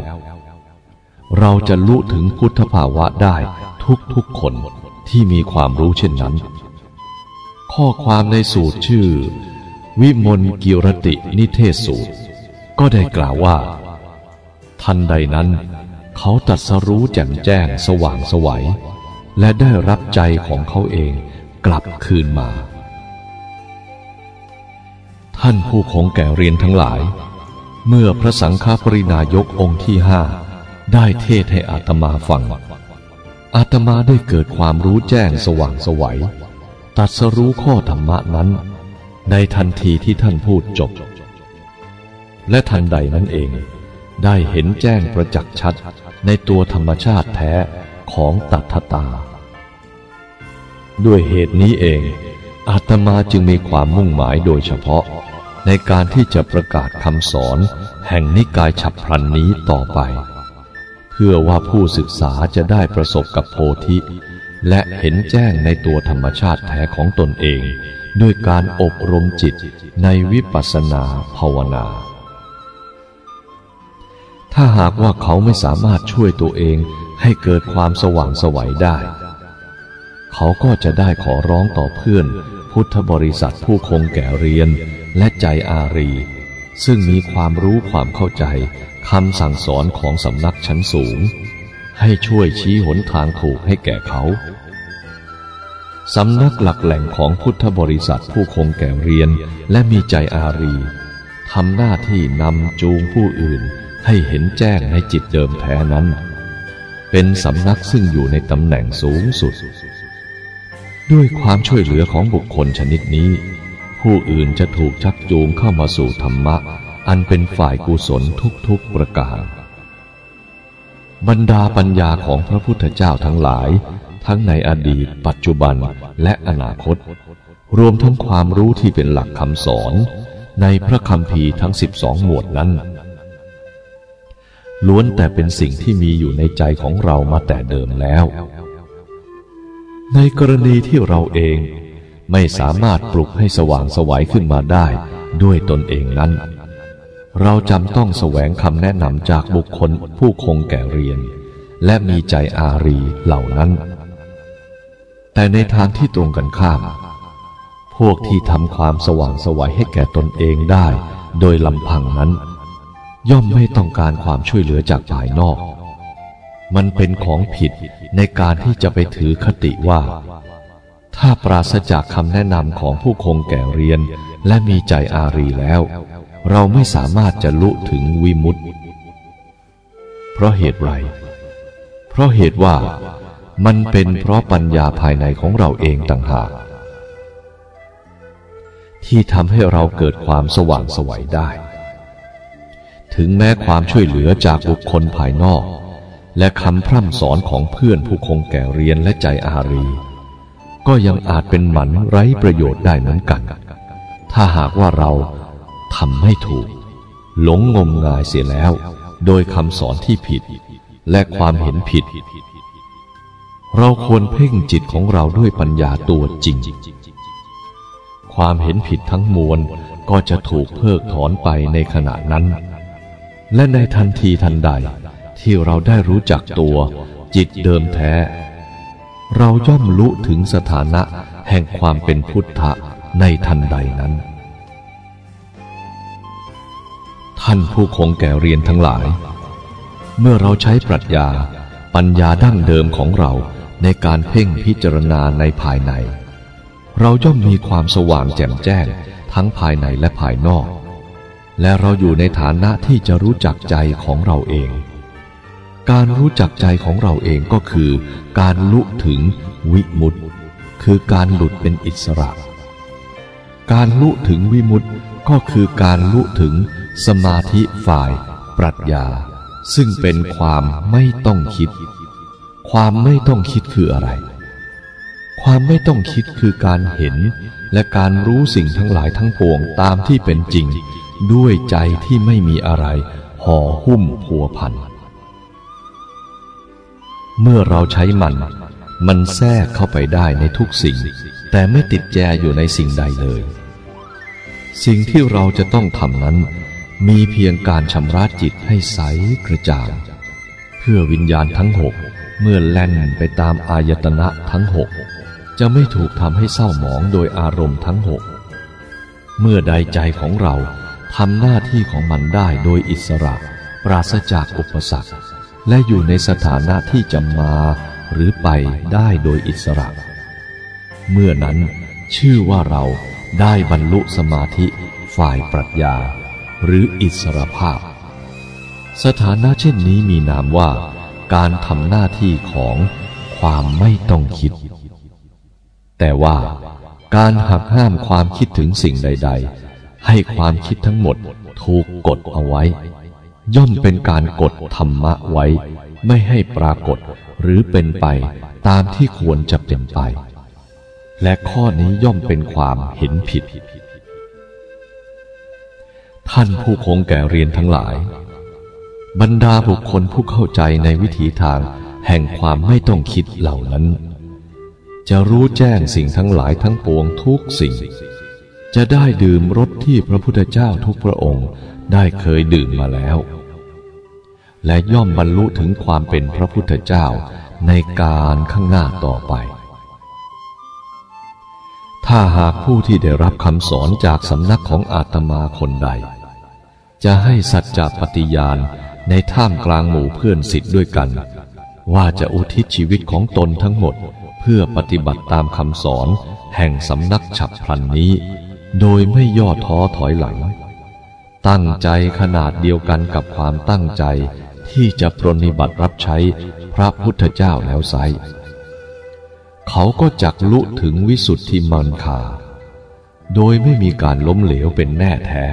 เราจะรู้ถึงพุทธภาวะได้ทุกๆคนที่มีความรู้เช่นนั้น ข้อความในสูตรชื่อ วิมลกิรตินิเทศสูตร ก็ได้กล่าวว่า ทันใดนั้น เขาตัดสรู้แจ่มแจ้งสว่างสวัย และได้รับใจของเขาเองกลับคืนมา ท่านผู้คงแก่เรียนทั้งหลาย เมื่อพระสังฆปรินายกองค์ที่ห้าได้เทศให้อาตมาฟังอาตมาได้เกิดความรู้แจ้งสว่างสวัย ตัดสรู้ข้อธรรมะนั้น ในทันทีที่ท่านพูดจบ และทันใดนั้นเอง ได้เห็นแจ้งประจักษ์ชัดในตัวธรรมชาติแท้ของตัทตา ด้วยเหตุนี้เองอาตมาจึงมีความมุ่งหมายโดยเฉพาะ ในการที่จะประกาศคำสอนแห่งนิกายฉับพลันนี้ต่อไป เพื่อว่าผู้ศึกษาจะได้ประสบกับโพธิ และเห็นแจ้งในตัวธรรมชาติแท้ของตนเอง ด้วยการอบรมจิตในวิปัสสนาภาวนา ถ้าหากว่าเขาไม่สามารถช่วยตัวเองให้เกิดความสว่างสวัยได้ เขาก็จะได้ขอร้องต่อเพื่อน พุทธบริษัทผู้คงแก่เรียนและใจอารี ซึ่งมีความรู้ความเข้าใจคำสั่งสอนของสำนักชั้นสูง ให้ช่วยชี้หนทางถูกให้แก่เขา สำนักหลักแหล่งของพุทธบริษัทผู้คงแก่เรียนและมีใจอารีทำหน้าที่นำจูงผู้อื่นให้เห็นแจ้งในจิตเดิมแท้นั้น เป็นสำนักซึ่งอยู่ในตำแหน่งสูงสุด ด้วยความช่วยเหลือของบุคคลชนิดนี้ ผู้อื่นจะถูกชักจูงเข้ามาสู่ธรรมะ อันเป็นฝ่ายกุศลทุกๆประการ บรรดาปัญญาของพระพุทธเจ้าทั้งหลาย ทั้งในอดีต ปัจจุบันและอนาคต รวมทั้งความรู้ที่เป็นหลักคำสอน ในพระคำพีทั้งสิบสองหมวดนั้น ล้วนแต่เป็นสิ่งที่มีอยู่ในใจของเรามาแต่เดิมแล้ว ในกรณีที่เราเองไม่สามารถปลุกให้สว่างสวัยขึ้นมาได้ด้วยตนเองนั้น เราจำต้องแสวงคำแนะนำจากบุคคลผู้คงแก่เรียน และมีใจอารีเหล่านั้น แต่ในทางที่ตรงกันข้าม พวกที่ทำความสว่างสวัยให้แก่ตนเองได้ โดยลำพังนั้น ย่อมไม่ต้องการความช่วยเหลือจากภายนอก มันเป็นของผิดในการที่จะไปถือคติว่า ถ้าปราศจากคำแนะนำของผู้คงแก่เรียนและมีใจอารีแล้ว เราไม่สามารถจะลุถึงวิมุตติ เพราะเหตุไร เพราะเหตุว่ามันเป็นเพราะปัญญาภายในของเราเองต่างหาก ที่ทำให้เราเกิดความสว่างสวัยได้ ถึงแม้ความช่วยเหลือจากบุคคลภายนอก และคำพร่ำสอนของเพื่อนผู้คงแก่เรียนและใจอารี ก็ยังอาจเป็นหมันไร้ประโยชน์ได้เหมือนกัน ถ้าหากว่าเรา ทำไม่ถูก หลงงมงายเสียแล้ว โดยคำสอนที่ผิด และความเห็นผิด เราควรเพ่งจิตของเราด้วยปัญญาตัวจริง ความเห็นผิดทั้งมวลก็จะถูกเพิกถอนไปในขณะนั้น และในทันทีทันใดที่เราได้รู้จักตัว จิตเดิมแท้ เราย่อมรู้ถึงสถานะแห่งความเป็นพุทธะในทันใดนั้น ท่านผู้คงแก่เรียนทั้งหลาย เมื่อเราใช้ปรัชญาปัญญาดั้งเดิมของเราในการเพ่งพิจารณาในภายใน เราย่อมมีความสว่างแจ่มแจ้งทั้งภายในและภายนอก และเราอยู่ในฐานะที่จะรู้จักใจของเราเอง การรู้จักใจของเราเองก็คือ การลุถึงวิมุตติคือการหลุดเป็นอิสระ การลุถึงวิมุตติก็คือการลุถึง สมาธิฝ่ายปรัชญา ซึ่งเป็นความไม่ต้องคิด ความไม่ต้องคิดคืออะไร ความไม่ต้องคิดคือการเห็น และการรู้สิ่งทั้งหลายทั้งปวงตามที่เป็นจริง ด้วยใจที่ไม่มีอะไรห่อหุ้มพัวพัน เมื่อเราใช้มัน มันแทรกเข้าไปได้ในทุกสิ่ง แต่ไม่ติดแจอยู่ในสิ่งใดเลย สิ่งที่เราจะต้องทำนั้น มีเพียงการชำระจิตให้ใสกระจ่าง เพื่อวิญญาณทั้งหกเมื่อแล่นไปตามอายตนะทั้งหกจะไม่ถูกทำให้เศร้าหมองโดยอารมณ์ทั้งหกเมื่อใดใจของเราทำหน้าที่ของมันได้โดยอิสระ ปราศจากอุปสรรค และอยู่ในสถานะที่จะมาหรือไปได้โดยอิสระ เมื่อนั้นชื่อว่าเราได้บรรลุสมาธิฝ่ายปรัชญา หรืออิสรภาพ สถานะเช่นนี้มีนามว่า การทำหน้าที่ของความไม่ต้องคิด แต่ว่าการหักห้ามความคิดถึงสิ่งใด ๆ ให้ความคิดทั้งหมดถูกกดเอาไว้ ย่อมเป็นการกดธรรมะไว้ ไม่ให้ปรากฏหรือเป็นไปตามที่ควรจะเป็นไป และข้อนี้ย่อมเป็นความเห็นผิด ท่านผู้คงแก่เรียนทั้งหลาย บรรดาบุคคลผู้เข้าใจในวิถีทางแห่งความไม่ต้องคิดเหล่านั้น จะรู้แจ้งสิ่งทั้งหลายทั้งปวงทุกสิ่ง จะได้ดื่มรสที่พระพุทธเจ้าทุกพระองค์ได้เคยดื่มมาแล้ว และย่อมบรรลุถึงความเป็นพระพุทธเจ้าในการข้างหน้าต่อไป ถ้าหากผู้ที่ได้รับคำสอนจากสำนักของอาตมาคนใด จะให้สัจจะปฏิญาณในท่ามกลางหมู่เพื่อนสิทธิ์ด้วยกัน ว่าจะอุทิศชีวิตของตนทั้งหมด เพื่อปฏิบัติตามคำสอนแห่งสำนักฉับพลันนี้ โดยไม่ย่อท้อถอยหลัง ตั้งใจขนาดเดียวกันกับความตั้งใจที่จะปรนิบัติรับใช้พระพุทธเจ้าแล้วไซเขาก็จักลุถึงวิสุทธิมันคา โดยไม่มีการล้มเหลวเป็นแน่แท้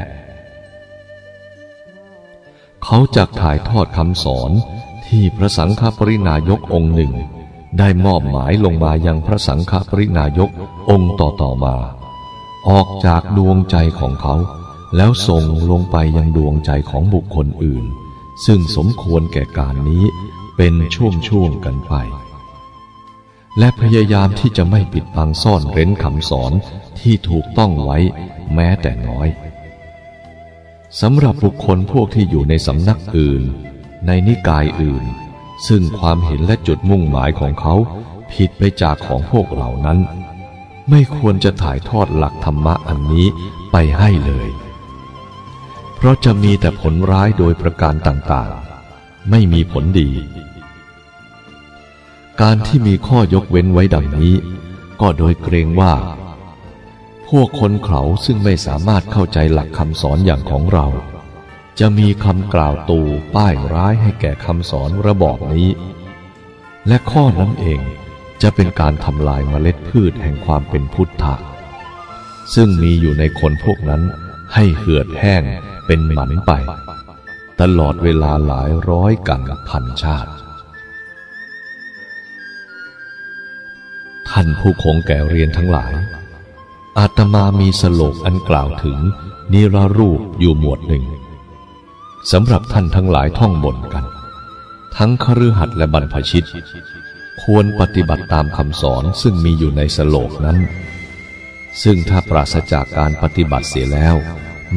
เขาจักถ่ายทอดคำสอนที่พระสังฆปรินายกองค์หนึ่ง ได้มอบหมายลงมายังพระสังฆปรินายกองค์ต่อๆมา ออกจากดวงใจของเขา แล้วส่งลงไปยังดวงใจของบุคคลอื่น ซึ่งสมควรแก่การนี้เป็นช่วงๆกันไป และพยายามที่จะไม่ปิดบังซ่อนเร้นคำสอนที่ถูกต้องไว้แม้แต่น้อย สำหรับบุคคลพวกที่อยู่ในสำนักอื่น ในนิกายอื่น ซึ่งความเห็นและจุดมุ่งหมายของเขาผิดไปจากของพวกเหล่านั้น ไม่ควรจะถ่ายทอดหลักธรรมะอันนี้ไปให้เลย เพราะจะมีแต่ผลร้ายโดยประการต่างๆ ไม่มีผลดี การที่มีข้อยกเว้นไว้ดังนี้ ก็โดยเกรงว่า วกคนเขาซึ่งไม่สามารถเข้าใจหลักคำสอนอย่างของเรา จะมีคำกล่าวตูป้ายร้ายให้แก่คำสอนระบอบนี้ และข้อนั้นเองจะเป็นการทำลายเมล็ดพืชแห่งความเป็นพุทธะซึ่งมีอยู่ในคนพวกนั้นให้เหือดแห้งเป็นหมันไป ตลอดเวลาหลายร้อยกันพันชาติ ท่านผู้คงแก่เรียนทั้งหลาย อาตมามีสโลกอันกล่าวถึง นิรรูปอยู่หมวดหนึ่งสำหรับท่านทั้งหลายท่องบนกัน ทั้งคฤหัสถ์และบรรพชิต ควรปฏิบัติตามคำสอนซึ่งมีอยู่ในสโลกนั้น ซึ่งถ้าปราศจากการปฏิบัติเสียแล้ว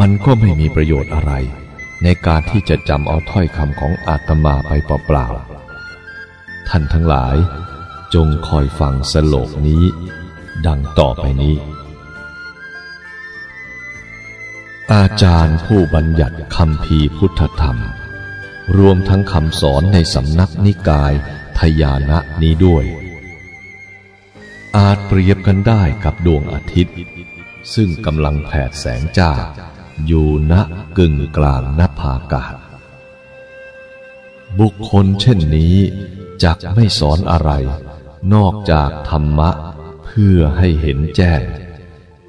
มันก็ไม่มีประโยชน์อะไร ในการที่จะจำเอาถ้อยคำของอาตมาไปเปล่าๆท่านทั้งหลายจงคอยฟังสโลกนี้ ดังต่อไปนี้ อาจารย์ผู้บัญญัติคำพีพุทธธรรม รวมทั้งคำสอนในสำนักนิกายทยานะนี้ด้วย อาจเปรียบกันได้กับดวงอาทิตย์ ซึ่งกำลังแผดแสงจ้า อยู่ณกึ่งกลางนภากาศ บุคคลเช่นนี้จักไม่สอนอะไร นอกจากธรรมะเพื่อให้เห็นแจ้ง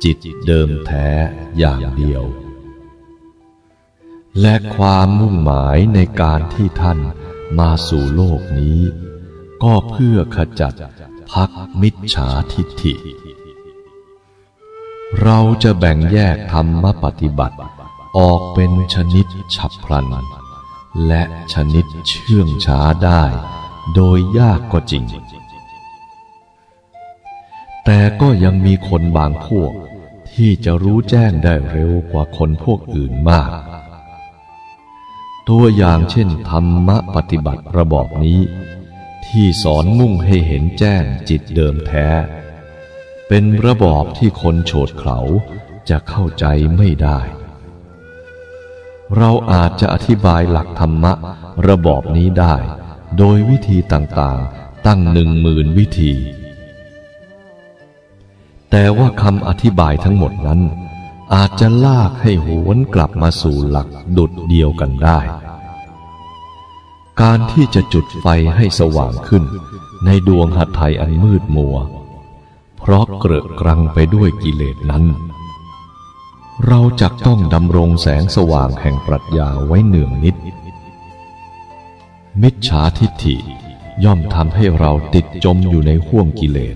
จิตเดิมแท้อย่างเดียว และความมุ่งหมายในการที่ท่านมาสู่โลกนี้ ก็เพื่อขจัดพักมิจฉาทิฏฐิ เราจะแบ่งแยกธรรมปฏิบัติ ออกเป็นชนิดฉับพลัน และชนิดเชื่องช้าได้ โดยยากก็จริง แต่ก็ยังมีคนบางพวกที่จะรู้แจ้งได้เร็วกว่าคนพวกอื่นมาก ตัวอย่างเช่นธรรมปฏิบัติระบอบนี้ ที่สอนมุ่งให้เห็นแจ้งจิตเดิมแท้ เป็นระบอบที่คนโฉดเขาจะเข้าใจไม่ได้ เราอาจจะอธิบายหลักธรรมะระบอบนี้ได้ โดยวิธีต่างๆ ตั้งหนึ่งหมื่นวิธี แต่ว่าคำอธิบายทั้งหมดนั้น อาจจะลากให้หวนกลับมาสู่หลักดุดเดียวกันได้ การที่จะจุดไฟให้สว่างขึ้น ในดวงหัตถ์อันมืดมัว เพราะเกลอกรังไปด้วยกิเลสนั้น เราจะต้องดำรงแสงสว่างแห่งปรัชญาไว้เนืองนิด มิจฉาทิฏฐิย่อมทำให้เราติดจมอยู่ในห้วงกิเลส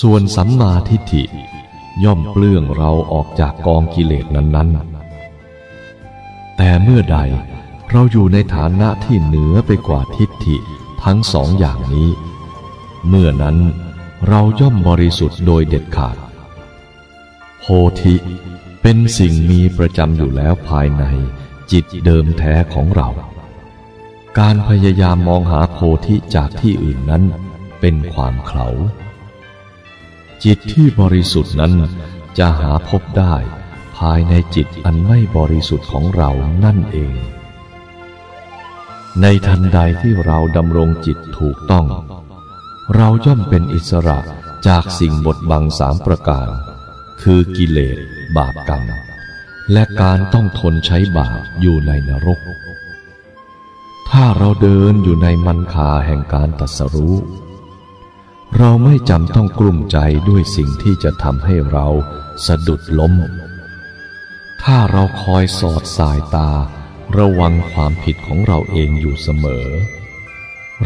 ส่วนสัมมาทิฏฐิ ย่อมเปลื้องเราออกจากกองกิเลสนั้นๆ แต่เมื่อใดเราอยู่ในฐานะที่เหนือไปกว่าทิฏฐิทั้งสองอย่างนี้ เมื่อนั้นเราย่อมบริสุทธิ์โดยเด็ดขาด โพธิเป็นสิ่งมีประจำอยู่แล้วภายในจิตเดิมแท้ของเรา การพยายามมองหาโพธิจากที่อื่นนั้นเป็นความเขา จิตที่บริสุทธิ์นั้นจะหาพบได้ ภายในจิตอันไม่บริสุทธิ์ของเรานั่นเอง ในทันใดที่เราดำรงจิตถูกต้อง เราย่อมเป็นอิสระจากสิ่งบดบังสามประการ คือกิเลส บาปกรรม และการต้องทนใช้บาปอยู่ในนรก ถ้าเราเดินอยู่ในมันคาแห่งการตัดสรู้ เราไม่จำต้องกลุ้มใจด้วยสิ่งที่จะทำให้เราสะดุดล้ม ถ้าเราคอยสอดสายตา ระวังความผิดของเราเองอยู่เสมอ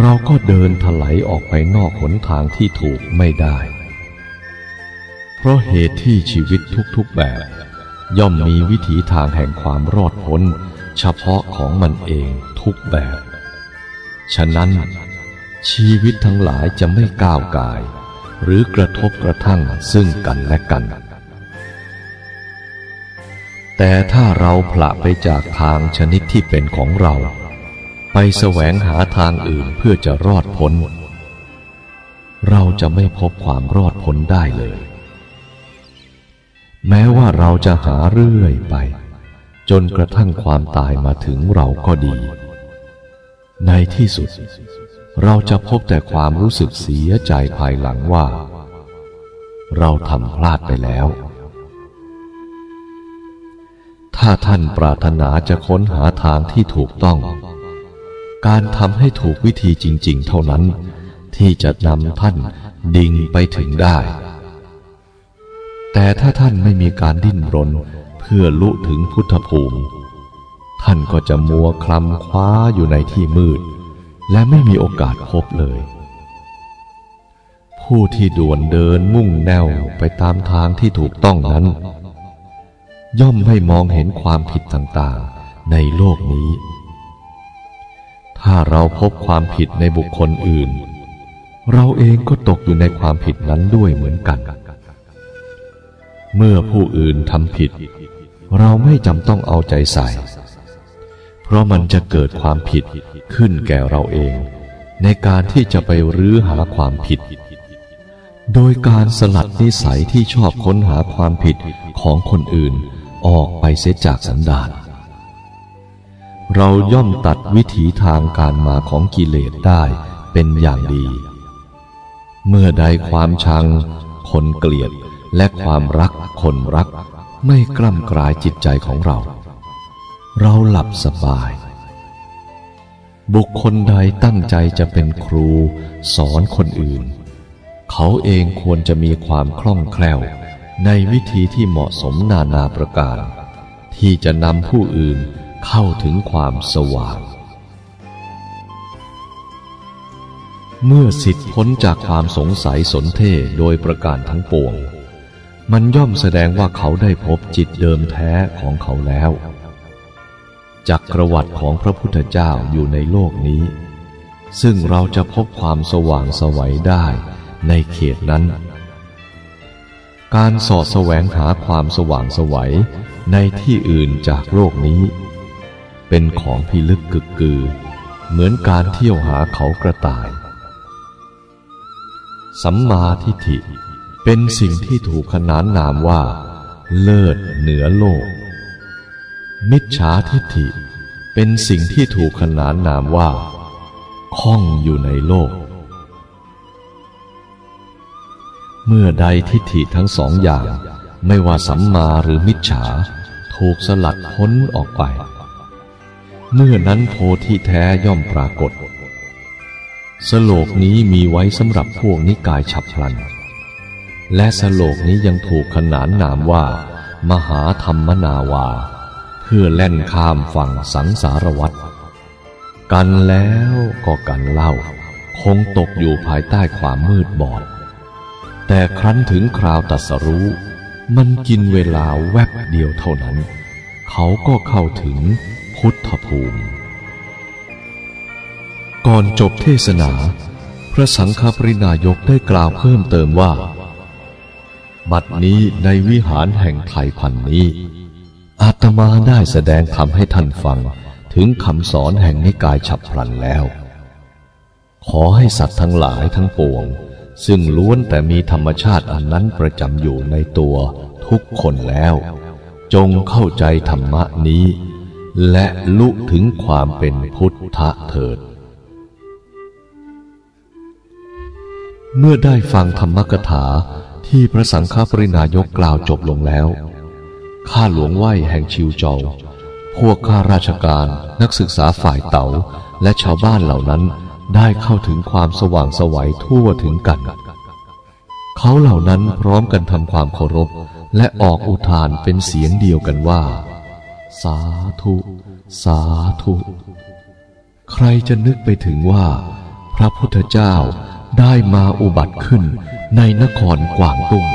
เราก็เดินถลายออกไปนอกหนทางที่ถูกไม่ได้ เพราะเหตุที่ชีวิตทุกๆแบบ ย่อมมีวิถีทางแห่งความรอดพ้น เฉพาะของมันเองทุกแบบ ฉะนั้น ชีวิตทั้งหลายจะไม่ก้าวกาย หรือกระทบกระทั่งซึ่งกันและกัน แต่ถ้าเราผละไปจากทางชนิดที่เป็นของเรา ไปแสวงหาทางอื่นเพื่อจะรอดพ้น เราจะไม่พบความรอดพ้นได้เลย แม้ว่าเราจะหาเรื่อยไป จนกระทั่งความตายมาถึงเราก็ดี ในที่สุด เราจะพบแต่ความรู้สึกเสียใจภายหลังว่า เราทำพลาดไปแล้ว ถ้าท่านปรารถนาจะค้นหาทางที่ถูกต้อง การทำให้ถูกวิธีจริง ๆ เท่านั้น ที่จะนำท่านดิ่งไปถึงได้ แต่ถ้าท่านไม่มีการดิ้นรนเพื่อลุถึงพุทธภูมิ ท่านก็จะมัวคลำคว้าอยู่ในที่มืด และไม่มีโอกาสพบเลย ผู้ที่ด่วนเดินมุ่งแนวไปตามทางที่ถูกต้องนั้น ย่อมไม่มองเห็นความผิดต่างๆในโลกนี้ ถ้าเราพบความผิดในบุคคลอื่น เราเองก็ตกอยู่ในความผิดนั้นด้วยเหมือนกัน เมื่อผู้อื่นทำผิด เราไม่จำต้องเอาใจใส่ เพราะมันจะเกิดความผิด ขึ้นแก่เราเอง ในการที่จะไปรื้อหาความผิด โดยการสลัดนิสัยที่ชอบค้นหาความผิดของคนอื่นออกไปเสียจากสันดานเราย่อมตัดวิถีทางการมาของกิเลสได้เป็นอย่างดี เมื่อใดความชัง คนเกลียดและความรักคนรัก ไม่กล้ำกลายจิตใจของเรา เราหลับสบาย บุคคลใดตั้งใจจะเป็นครูสอนคนอื่น เขาเองควรจะมีความคล่องแคล่ว ในวิธีที่เหมาะสมนานาประการ ที่จะนำผู้อื่นเข้าถึงความสว่าง เมื่อสิทธิพ้นจากความสงสัยสนเท่โดยประการทั้งปวง มันย่อมแสดงว่าเขาได้พบจิตเดิมแท้ของเขาแล้ว จักรวรรดิของพระพุทธเจ้าอยู่ในโลกนี้ ซึ่งเราจะพบความสว่างสวัยได้ในเขตนั้น การสอดแสวงหาความสว่างสวัยในที่อื่นจากโลกนี้ เป็นของพิลึกกึกกือ เหมือนการเที่ยวหาเขากระต่าย สัมมาทิฏฐิเป็นสิ่งที่ถูกขนานนามว่า เลิศเหนือโลก มิจฉาทิฏฐิเป็นสิ่งที่ถูกขนานนามว่าข้องอยู่ในโลก เมื่อใดทิฏฐิทั้งสองอย่าง ไม่ว่าสัมมาหรือมิจฉา ถูกสลัดพ้นออกไป เมื่อนั้นโพธิแท้ย่อมปรากฏ สโลกนี้มีไว้สำหรับพวกนิกายฉับพลัน และสโลกนี้ยังถูกขนานนามว่า มหาธรรมนาวา พื่อแล่นข้ามฝั่งสังสารวัฏกันแล้วก็กันเล่า คงตกอยู่ภายใต้ความมืดบอด แต่ครั้นถึงคราวตัสรู้ มันกินเวลาแวบเดียวเท่านั้น เขาก็เข้าถึงพุทธภูมิ ก่อนจบเทศนา พระสังฆปรินายกได้กล่าวเพิ่มเติมว่า บัดนี้ในวิหารแห่งไทยพันนี้ อาตมาได้แสดงธรรมให้ท่านฟังถึงคำสอนแห่งนิกายฉับพลันแล้ว ขอให้สัตว์ทั้งหลายทั้งปวง ซึ่งล้วนแต่มีธรรมชาติอันนั้นประจำอยู่ในตัวทุกคนแล้ว จงเข้าใจธรรมะนี้ และลุถึงความเป็นพุทธเถิด เมื่อได้ฟังธรรมกถาที่พระสังฆปรินายกกล่าวจบลงแล้ว ข้าหลวงไหวแห่งชิวจอพวกข้าราชการนักศึกษาฝ่ายเต๋าและชาวบ้านเหล่านั้นได้เข้าถึงความสว่างสวัยทั่วถึงกัน เขาเหล่านั้นพร้อมกันทำความเคารพ และออกอุทานเป็นเสียงเดียวกันว่า สาธุ สาธุ ใครจะนึกไปถึงว่า พระพุทธเจ้าได้มาอุบัติขึ้นในนครกวางตุ้ง